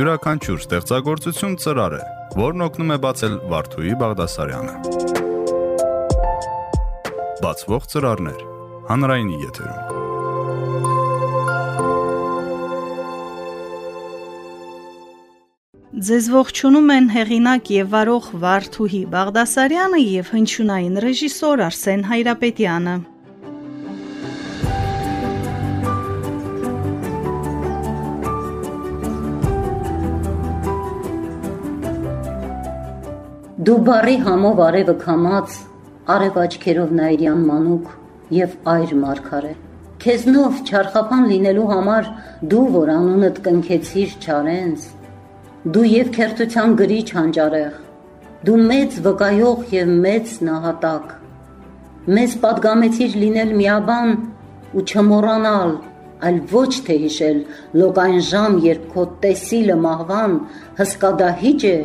Յուրաքանչյուր ստեղծագործություն ծրար է, որն օգնում է բացել Վարդուհի Բաղդասարյանը։ Բացվող ծրարներ հանրայինի եթերում։ Ձեզ ողջունում են հեղինակ եւ վարող Վարդուհի Բաղդասարյանը եւ հնչյունային ռեժիսոր Արսեն Հայրապետյանը։ Դու բարի համով արևը կամած, արև աչքերով նայրյան մանուկ և այր մարգարե։ Քեզնով չարխապան լինելու համար դու, որ անունըդ կնքեցիր չարենց, դու և կերտության գրիչ հանճարեղ, դու մեծ վկայող և մեծ նահատակ, մեզ պատգամեցիր լինել միաբան ու չմորանալ, այլ ոչ թե հիշել լոգ այն ժամ, երբ քո տեսիլը մահվան հսկադահիճ է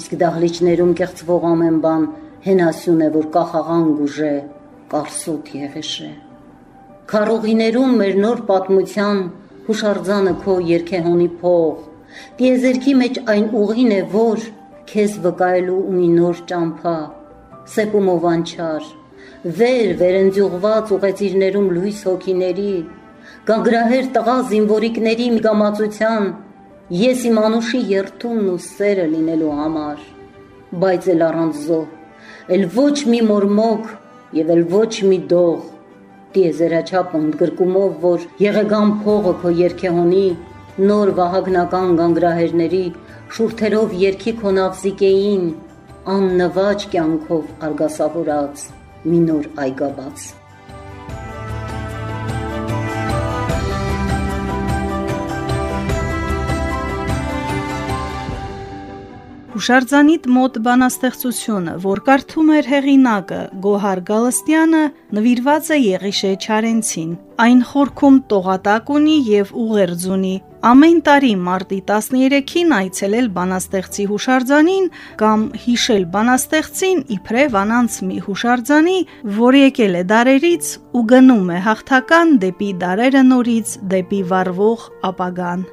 իսկ դահլիճներում կեղծվող ամեն բան հենասյուն է, որ կախաղան գուժե, կարսոտ եղեշե։ Քարողիներում մեր նոր պատմության հուշարձանը քո երկեհոնի փող, տիեզերքի մեջ այն ուղին է, որ քեզ վկայելու ունի նոր ճամփա, սեպումով անչար, վեր վերընձյուղված ուղեցիրներում լույս հոգիների, գանգրահեր տղա զինվորիկների միգամածության Ես իմ անուշի երթումն ու սերը լինելու համար, բայց էլ առանց զոհ, էլ ոչ մի մորմոք եւ էլ ոչ մի դող, տիեզերաչափ ընդգրկումով, որ եղեգան փողը քո երկեհոնի, նոր վահագնական գանգրահերների, շուրթերով երկի քոնավզիկեին, աննվաճ կյանքով արգասավորած մի նոր այգաբաց։ Հուշարձանիտ մոտ բանաստեղծությունը, որ կարդում էր հեղինակը Գոհար Գալստյանը, նվիրված է Եղիշե Չարենցին։ Այն խորքում տողատակ ունի եւ ուղերձ ունի։ Ամեն տարի մարտի 13-ին այցելել բանաստեղծի հուշարձանին կամ հիշել բանաստեղծին իբրև անանց մի հուշարձանի, որ եկել է դարերից ու գնում է հաղթական դեպի դարերը նորից, դեպի վառվող ապագան։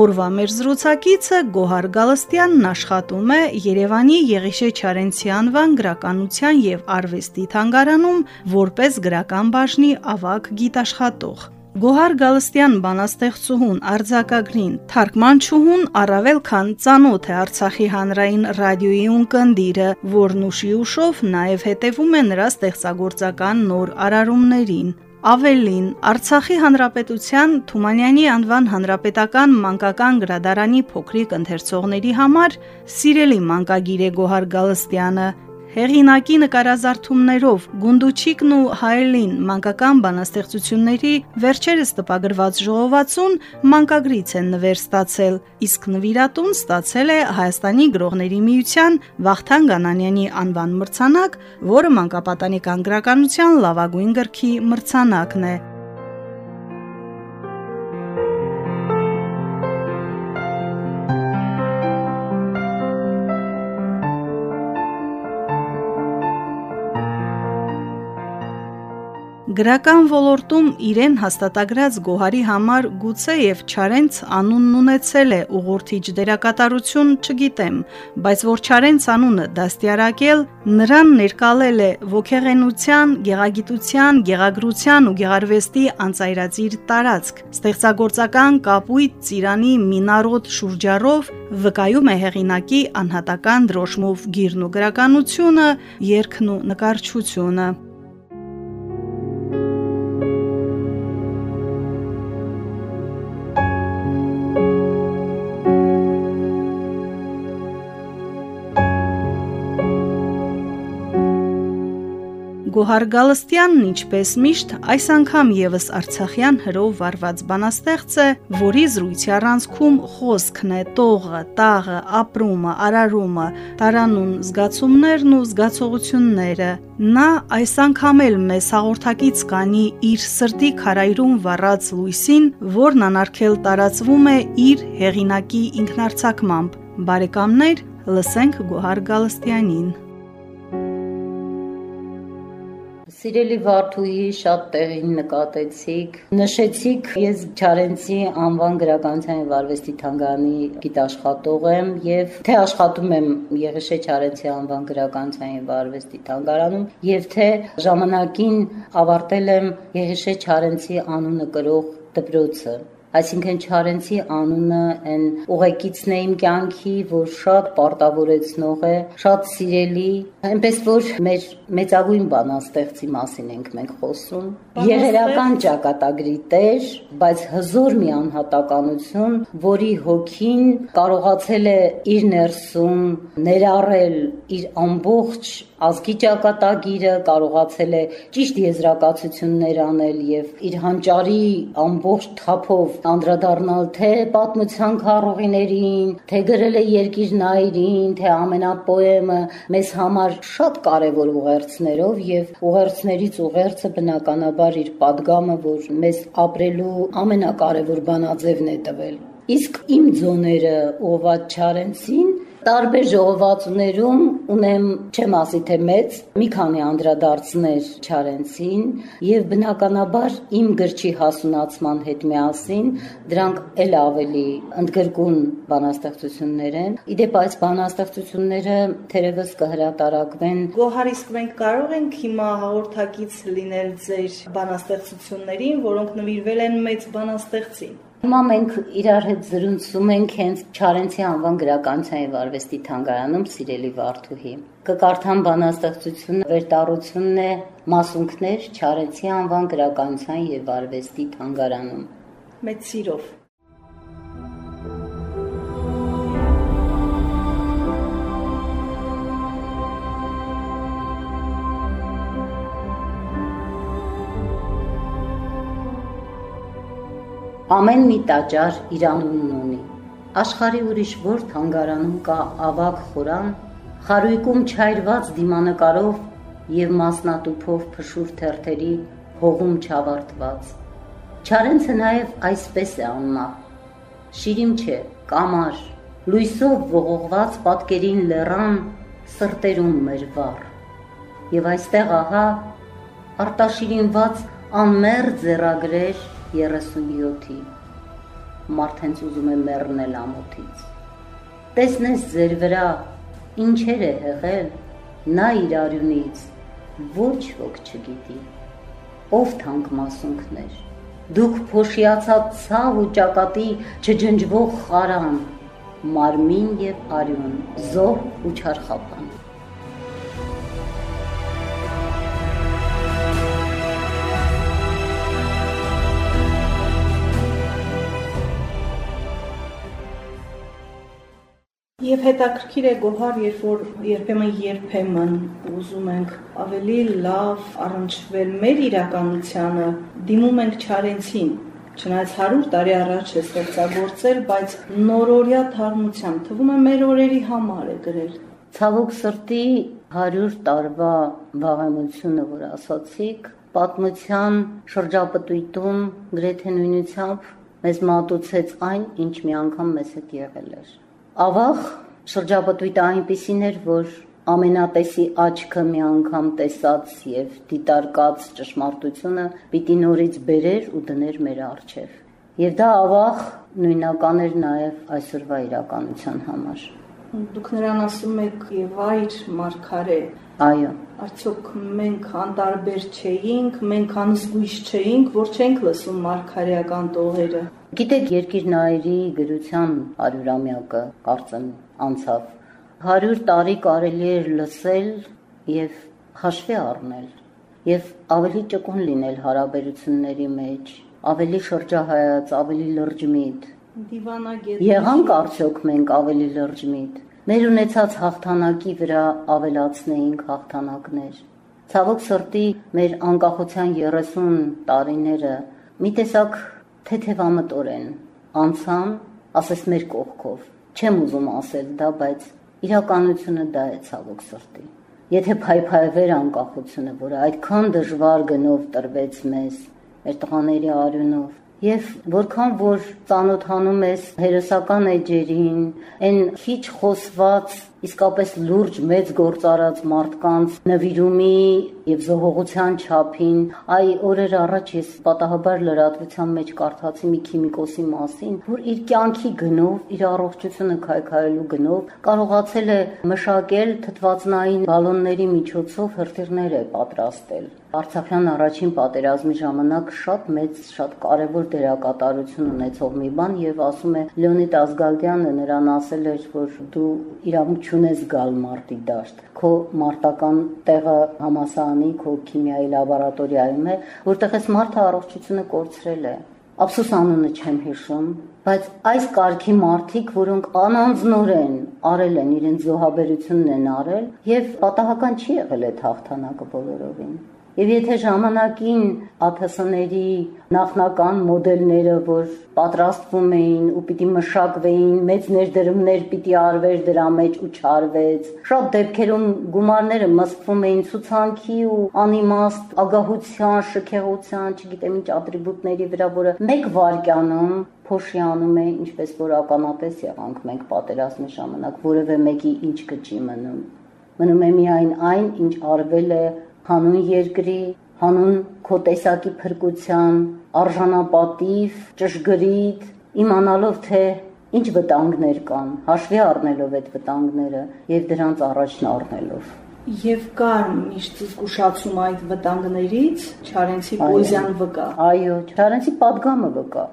Օրվա մեր զրուցակիցը Գոհար Գալստյանն աշխատում է Երևանի Եղիշե Չարենցի անվան գրականության եւ արվեստի թանգարանում որպես գրական բաժնի ավակ գիտաշխատող։ Գոհար Գալստյան բանաստեղծուհուն արձակագրին թարգմանչուհուն առավել քան ծանոթ է Արցախի հանրային ռադիոյի ունկնդիրը, որն ուշի ուշով նաև հետևում է նրա ստեղծագործական նոր արարումներին։ Ավելին, Արցախի Հանրապետության Թումանյանի անվան հանրապետական մանկական գրադարանի փոքրիկ ընթերցողների համար սիրելի մանկագիր է Գոհար Գալստյանը, Հեղինակի նկարազարդումներով Գունդուչիկն ու Հայելին մանկական բանաստեղծությունների վերջերս տպագրված ժողովածուն մանկագրից են նվեր ստացել, իսկ նվիրատուն ստացել է Հայաստանի գրողների միության Վախթան Գանանյանի անվան մրցանակ, որը մանկապատանեկան գրականության լավագույն գրքի մրցանակն է։ Գրական ոլորտում իրեն հաստատագրած Գոհարի համար գուցե եւ Չարենց անունն ունեցել է ուղուրթիչ դերակատարություն, չգիտեմ, բայց որ Չարենց անունը դաստիարակել, նրան ներկալել է ոգեղենության, գեղագիտության, գեղագրության ու գեղարվեստի անծայրածիր տարածք։ Ստեղծագործական կապույտ ծիրանի մինարոտ շուրջարով վկայում է հեղինակի անհատական դրոշմով գիրն ու գրականությունը, երգն ու նկարչությունը։ Գոհար Գալստյանն ինչպես միշտ այս անգամ եւս Արցախյան հրով վարված բանաստեղծ է, որի զրույցի առանցքում խոսքն է տողը, տաղը, ապրումը, արարումը, տարանուն զգացումներն ու զգացողությունները։ Նա այս անգամ էլ մեզ հաղորդակից կանի իր սրտի քարայրում վառած լույսին, որն անարգել տարածվում է իր հեղինակի ինքնարցակմամբ։ Բարեկամներ, լսենք Գոհար Գալստյանին։ Սիրելի Վարդուհի, շատ տեղին նկատեցիք։ Նշեցիք, ես Չարենցի անվան գրականության եւ արվեստի թանգարանի գիտաշխատող եմ եւ թե աշխատում եմ Եղիշե Չարենցի անվան գրականության եւ արվեստի թանգարանում եւ թե ժամանակին ավարտել եմ Եղիշե Չարենցի անունը կրող դպրոցը Այսինքն Չարենցի անունը այն ուղեկիցն է իմ կյանքի, որ շատ պարտավորեցնող է, շատ սիրելի, այնպես որ մեր մեծագույն բանաստեղծի մասին ենք մենք խոսում։ Եղերական ճակատագրի տեր, բայց հզոր մի անհատականություն, որի հոգին կարողացել է իր ներսում ներառել իր ամբողջ ազգի ճակատագիրը, կարողացել է ճիշտ եզրակացություններ անել եւ իր հանճարի ամբողջ թափով անդրադառնալ թե պատմության քարողիներին, թե գրել է երկիր նայրին, թե ամենապոեմը մեզ համար շատ կարևոր ուղերձներով եւ ուղերձներից ուղերձը բնականաբար դժվար իր падգամը, որ մեզ ապրելու ամենակարևոր բանաձևն է տվել։ Իսկ իմ ձոները Օվաչարենցին Տարբեր ժողովածուներում ունեմ, չեմ ասի թե մեծ, մի քանի անդրադարձներ Չարենցին եւ բնականաբար իմ գրչի հասունացման հետ միասին դրանք ել ավելի ընդգրկուն բանաստեղծություններ են։ Իդեպ այս բանաստեղծությունները թերևս կհրատարակվեն։ Գոհար իսկ մենք կարող ենք հիմա հաղորդակից լինել ձեր բանաստեղծություններին, որոնք նվիրվել են մեծ բանաստեղծին։ Հիմա մենք իրար հետ զրուցում ենք հենց Չարենցի անվան գրականության եւ արվեստի թանգարանում սիրելի Վարդուհի։ Կկարդամ բանաստեղծությունը վերտառությունն է մասունքներ Չարենցի անվան գրականության եւ արվեստի թանգարանում։ Մեծ սիրով Ամեն մի տաճար իր անունն ունի։ Աշխարի ուրիշ որ թանգարանում կա ավակ խորան, խարույկում չայրված դիմանկարով եւ մասնատուփով փշուր թերթերի հողում չավարտված։ Չարենցը նաեւ այսպես է անմահ։ Շիրիմ չէ, կամար, լույսով ողողված պատկերին լեռան սրտերում մեր վառ։ Եվ այստեղ ահա արտաշիրինված անմեր ձեռագրեր 37-ի մարդ հենց ուզում է մեռնել ամոթից տեսնես ձեր վրա ինչեր է եղել նա իր արյունից ոչ ոք չգիտի ով թանկ մասունքներ դուք փոշիացած ցավ ու ճակատի չջնջվող խարան մարմին եւ արյուն զոհ ու չարխապան Եվ հետաքրքիր է գոհար, երբ որ երբեմն երբեմն ուզում ենք ավելի լավ առնչվել մեր իրականությանը, դիմում ենք Չարենցին, Չնայած 100 տարի առաջ է ստեղծագործել, բայց նորորյա թարմությամբ թվում է մեր օրերի համար է գրել։ Ցավոք սրտի 100 տարվա վաղեմությունը, որ ասացիք, պատմության շրջապտույտում գրեթե նույնությամբ մեզ մատուցեց այն, ինչ մի անգամ մեզ հետ եղել էր ավաղ շրջապտույտը այնպիսին էր, որ ամենատեսի աչքը մի անգամ տեսած եւ դիտարկած ճշմարտությունը պիտի նորից բերեր ու դներ մեր առջև։ Եվ դա ավաղ նույնական էր նաեւ այսօրվա իրականության համար։ Դուք նրան ասում եք եւ այր մարգարե։ Այո։ Արդյոք մենք անտարբեր չէինք, մենք անզգույշ չէինք, որ չենք լսում մարգարեական տողերը։ Գիտեք, երկիր նայերի գրության 100-ամյակը կարծեմ անցավ։ 100 տարի կարելի էր լսել եւ հաշվի առնել եւ ավելի ճկուն լինել հարաբերությունների մեջ, ավելի շրջահայաց, ավելի լրջմիտ։ Դիվանագետ։ Եղանք արդյոք մենք ավելի լրջմիտ։ Մեր ունեցած հաղթանակի վրա ավելացնեինք հաղթանակներ։ Ցավոք սրտի մեր անկախության 30 տարիները մի տեսակ թեթևամտորեն անցան, ասես մեր կողքով։ Չեմ ուզում ասել դա, բայց իրականությունը դա է ցավոք սրտի։ Եթե փայփայվեր անկախությունը, որը այդքան դժվար գնով տրվեց մեզ, մեր տղաների արյունով, Եվ որքան որ ծանոթանում ես հերոսական էջերին, այն քիչ խոսված իսկապես լուրջ մեծ գործ արած մարդկանց նվիրումի եւ զողողության չափին այ օրեր առաջ ես պատահաբար լրատվության մեջ կարդացի մի քիմիկոսի մասին որ իր կյանքի գնով իր առողջությունը քայքայելու գնով կարողացել է մշակել թթվածնային բալոնների միջոցով հրթիռներ է պատրաստել Արցախյան առաջին պատերազմի ժամանակ շատ մեծ, շատ կարևոր դերակատարություն ունեցող մի բան եւ ասում է Լեոնիդ Ազգալդյանը նրան ասել էր, որ դու իրավունք չունես գալ մարտի դաշտ։ Քո մարտական տեղը համասարանի, քո քիմիայի լաբորատորիայում է, որտեղ այս մարդը առողջությունը կորցրել է ափսոս անունը չեմ հիշում, բայց այս կարգի մարդիկ, որոնք անանձնորեն արել են իրենց զոհաբերությունն են արել եւ պատահական չի եղել այդ հաղթանակը բոլորովին։ Եվ եթե ժամանակին ԱԹՍ-ների նախնական մոդելները, որ պատրաստվում էին ու պիտի մշակվեին, մեծ ներդրումներ պիտի արվեր դրա մեջ ու չարվեց, շատ դեպքերում գումարները մսկվում էին ցուցանքի ու անիմաստ ագահության, շքեղության, չգիտեմ ինչ ատրիբուտների վրա, որը մեկ վարքյանում փոշիանում է, ինչպես որ ականատես եղանք մենք պատերազմի ժամանակ, որևէ մեկի ինչ կճի մնում։ Մնում է միայն այն, ինչ արվել է հանուն երկրի, հանուն քո տեսակի փրկության, արժանապատիվ, ճշգրիտ, իմանալով թե ինչ վտանգներ կան, հաշվի առնելով այդ վտանգները եւ դրանց առաջն առնելով Եվ կար միշտ զգուշացում այդ վտանգներից, Չարենցի պոեզիան վկա։ Այո, Չարենցի падգամը վկա։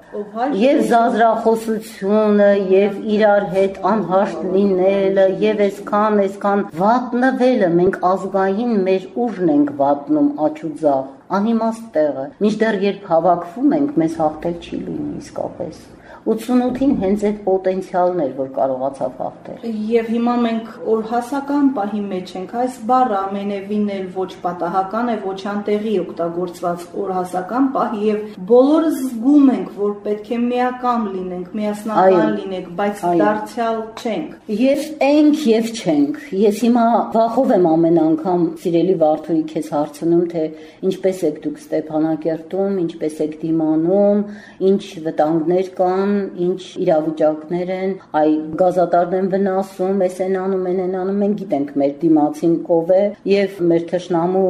Եվ զազրախոսությունը, եւ իրար հետ անհաշտ լինելը, եւ այսքան, այսքան վատնվելը մենք ազգային մեր ուժն ենք վատնում աչուձախ, անիմաստ տեղը։ Մինչդեռ երբ հավաքվում ենք, մեզ հաղթել չի լինի իսկապես։ 88-ին հենց այդ պոտենցիալն էր, որ կարողացավ հաղթել։ Եվ հիմա մենք օրհասական պահի մեջ ենք, այս բառը ամենևին էլ ոչ պատահական է, ոչ անտեղի օգտագործված օրհասական պահ եւ բոլորը զգում ենք, որ պետք է միակամ լինենք, միասնական լինենք, բայց դարձյալ չենք։ Եվ ենք եւ չենք։ Ես հիմա վախով եմ ամեն անգամ սիրելի Վարդուի քեզ հարցնում, թե ինչպես եք դուք Ստեփանակերտում, ինչպես եք դիմանում, ինչ վտանգներ կան, ինչ իրավիճակներ են, այ գազատարն են վնասում, էս են անում, են են անում, մենք գիտենք մեր դիմացին ով է եւ մեր թշնամու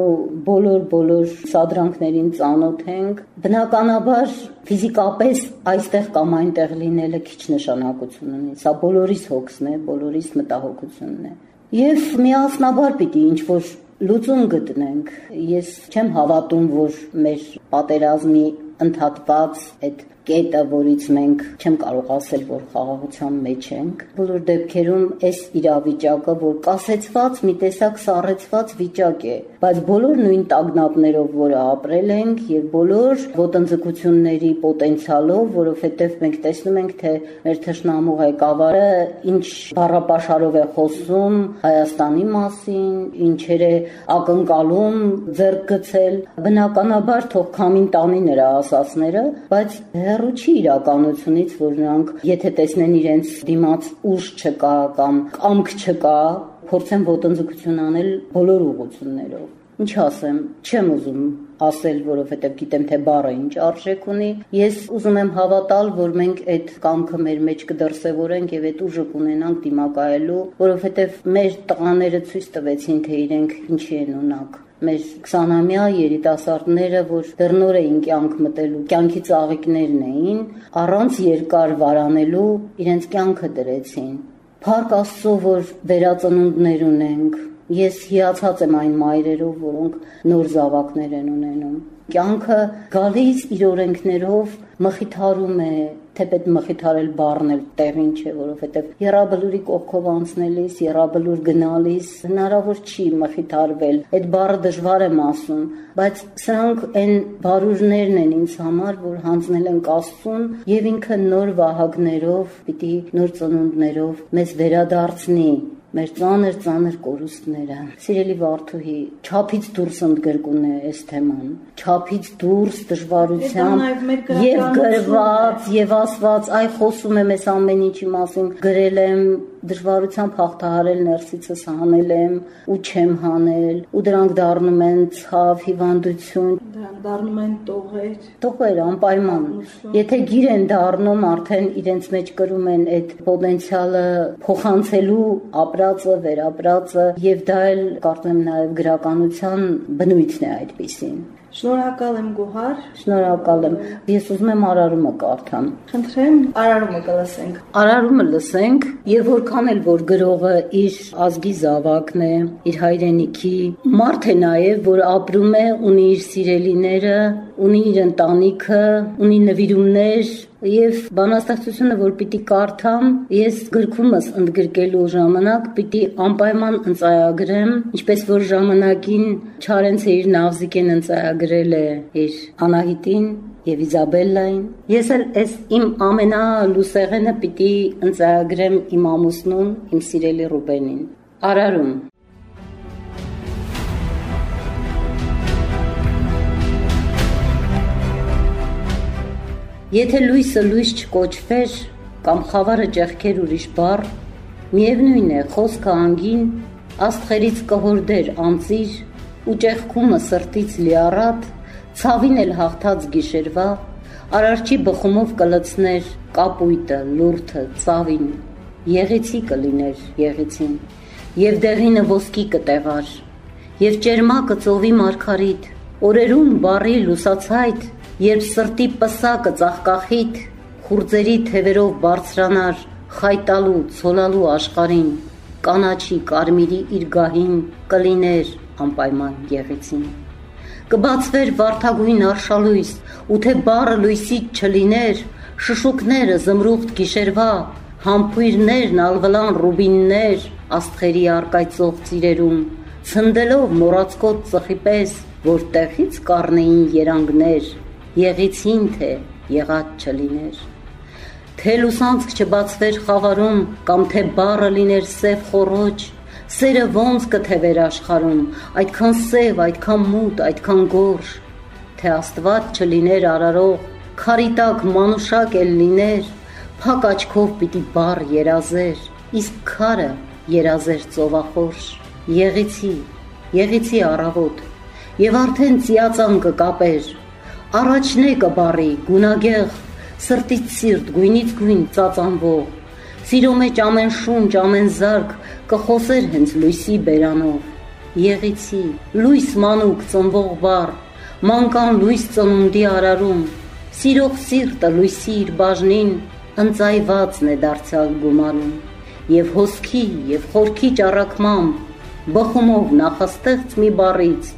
բոլոր բոլոր սադրանքներին ծանոթ ենք։ Բնականաբար ֆիզիկապես այստեղ կամ այնտեղ լինելը քիչ նշանակություն ունի։ Սա բոլորիս հոգսն է, բոլորիս մտահոգությունն է։ Եվ միասնաբար պիտի ինչ որ լուծում գտնենք։ Ես չեմ հավատում, որ մեր պատերազմի ընդհատված այդ կետը, որից մենք չեմ կարող ասել, որ խաղաղության մեջ ենք։ Բոլոր դեպքերում այս իրավիճակը, որ կասեցված մի տեսակ սառեցված վիճակ է, բայց բոլոր նույն տագնապներով, որը ապրել ենք եւ բոլոր ոտնձգությունների պոտենցիալով, որովհետեւ մենք տեսնում ենք, թե մեր թշնամու ղեկավարը ինչ բառապաշարով է խոսում Հայաստանի մասին, ինչեր է ակնկալում ձեռք գցել։ Բնականաբար թող քամին տանի նրա ասածները, բայց հեռու չի իրականությունից, որ նրանք եթե տեսնեն իրենց դիմաց ուժ չկա կամ կամք չկա, փորձեն ոտնձգություն անել բոլոր ուղություններով։ Ինչ ասեմ, չեմ ուզում ասել, որովհետև գիտեմ թե բառը ինչ արժեք ունի։ Ես ուզում եմ հավատալ, որ մենք այդ կամքը մեր մեջ կդրսևորենք եւ այդ ուժը կունենանք դիմակայելու, որովհետև մեր տղաները ցույց տվեցին, թե իրենք ինչի են ունակ մեր 20-ամյա երիտասարդները, որ դեռ նոր էին կյանք մտելու, կյանքի ծաղիկներն էին, առանց երկար վարանելու իրենց կյանքը դրեցին։ Փառք Աստծո, որ վերածնունդներ ունենք։ Ես հիացած եմ այն մայրերով, որոնք նոր զավակներ են ունենում կյանքը գալիս իր օրենքներով մխիթարում է թե պետք մխիթարել բառն էլ տեղին չէ, որովհետև երաբլուրի կողքով անցնելիս, երաբլուր գնալիս հնարավոր չի մխիթարվել։ Այդ բառը դժվար եմ ասում, բայց սրանք այն բարուրներն են ինձ համար, որ հանձնել են Աստծուն եւ ինքը նոր վահագներով, պիտի նոր ծնունդներով մեզ վերադարձնի մեր ծանր ծանր կորուստները։ Սիրելի Վարդուհի, չափից դուրս ընդգրկուն է այս թեման։ Չափից դուրս դժվարությամբ եւ գրված եւ ասված, այ խոսում եմ այս ամեն ինչի մասին, գրել եմ դժվարությամբ հաղթահարել ներսիցս հանել եմ ու չեմ հանել ու դրանք դառնում են ցավ, հիվանդություն, դրանք դառնում են տողեր։ Տողեր անպայման։ Եթե գիր են դառնում, արդեն իրենց մեջ կրում են այդ պոտենցիալը փոխանցելու ապրածը, վերապրածը եւ դա էլ կարծեմ նաեւ գրականության բնույթն է այդպեսին։ Շնորհակալ եմ Գոհար։ Շնորհակալ եմ։ Ես ուզում եմ արարումը կարդամ։ Խնդրեմ, արարումը կլսենք։ Արարումը լսենք, եւ որքան էլ որ գրողը իր ազգի զավակն է, իր հայրենիքի, մարդ է նաեւ, որ ապրում է, ունի իր սիրելիները, ունի իր ընտանիքը, ունի նվիրումներ, Եվ բանաստեղծությունը, որ պիտի կարդամ, ես գրքումս ընդգրկելու ժամանակ պիտի անպայման ընծայագրեմ, ինչպես որ ժամանակին Չարենցը իր նավզիկեն ընծայագրել է իր Անահիտին եւ Իզաբելլային։ Ես էլ այս իմ ամենալուսեղենը պիտի ընծայագրեմ իմ ամուսնուն, իմ սիրելի Ռուբենին։ Արարում Եթե լույսը լույս չկոչվեր կամ խավարը ճեղքեր ուրիշ բառ, միևնույն է խոսքը անգին աստղերից կհորդեր անծիր ու ճեղքումը սրտից լիառատ, ցավին էլ հաղթած գիշերվա, արարչի բխումով կլցներ կապույտը, լուրթը, ծավին, եղեցի կլիներ եղեցին, եւ դեղինը ոսկի կտեղար, եւ ճերմակը ծովի մարգարիտ, օրերուն բարի լուսացայթ Երբ սրտի պսակը ծաղկախիտ խուրձերի թևերով բարձրանար խայտալու, ցոլալու աշխարին, կանաչի կարմիրի իր գահին կլիներ անպայման եղեցին։ Կբացվեր վարթագույն արշալույս, ու թե բառը լույսից չլիներ, շշուկները զմրուխտ գիշերվա, համբույրներն ալվլան ռուբիններ աստղերի արկայծող ծիրերում, ցնդելով մորացկոտ ծխի պես, որ տեղից կառնեին երանգներ, եղիցին թե եղած չլիներ թե լուսանցք չբացվեր խավարում կամ թե բառը լիներ սև խորոջ սերը ոնց կթևեր աշխարում այդքան սև այդքան մութ այդքան գորշ թե աստված չլիներ արարող քարիտակ մանուշակ էլ լիներ փակ աչքով պիտի բառ երազեր իսկ քարը երազեր ծովախորշ եղիցի եղիցի առավոտ եւ արդեն ծիածան կկապեր Առաջնե կբարի գունագեղ սրտից սիրտ գույնից գույն ծածանվող Սիրո մեջ ամեն շունչ, ամեն զարկ կխոսեր հենց լույսի բերանով Եղիցի լույս մանուկ ծնվող բար մանկան լույս ծնունդի արարում Սիրող սիրտը լույսի իր բաժնին ընծայվածն է դարձյալ գումարում Եվ հոսքի եւ խորքի ճառակմամբ բխումով նախաստեղծ մի բառից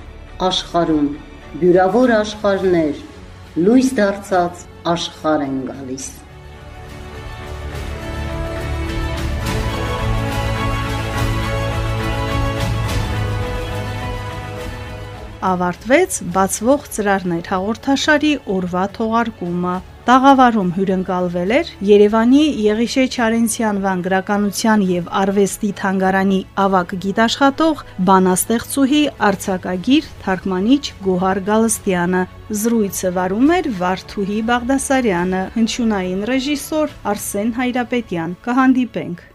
աշխարում բյուրավոր աշխարհներ, լույս դարձած աշխարհ են գալիս։ ավարտվեց բացվող ծրարներ հաղորդաշարի օրվա թողարկումը Տաղավարում հյուրընկալվել էր Երևանի Եղիշե Չարենցյան-Վան գրականության եւ արվեստի թանգարանի ավակ գիտաշխատող բանաստեղծուհի Արցակագիր թարգմանիչ Գոհար Գալստյանը։ Զրույցը վարում էր Վարդուհի Բաղդասարյանը, հնչյունային ռեժիսոր Արսեն Հայրապետյան։ Կհանդիպենք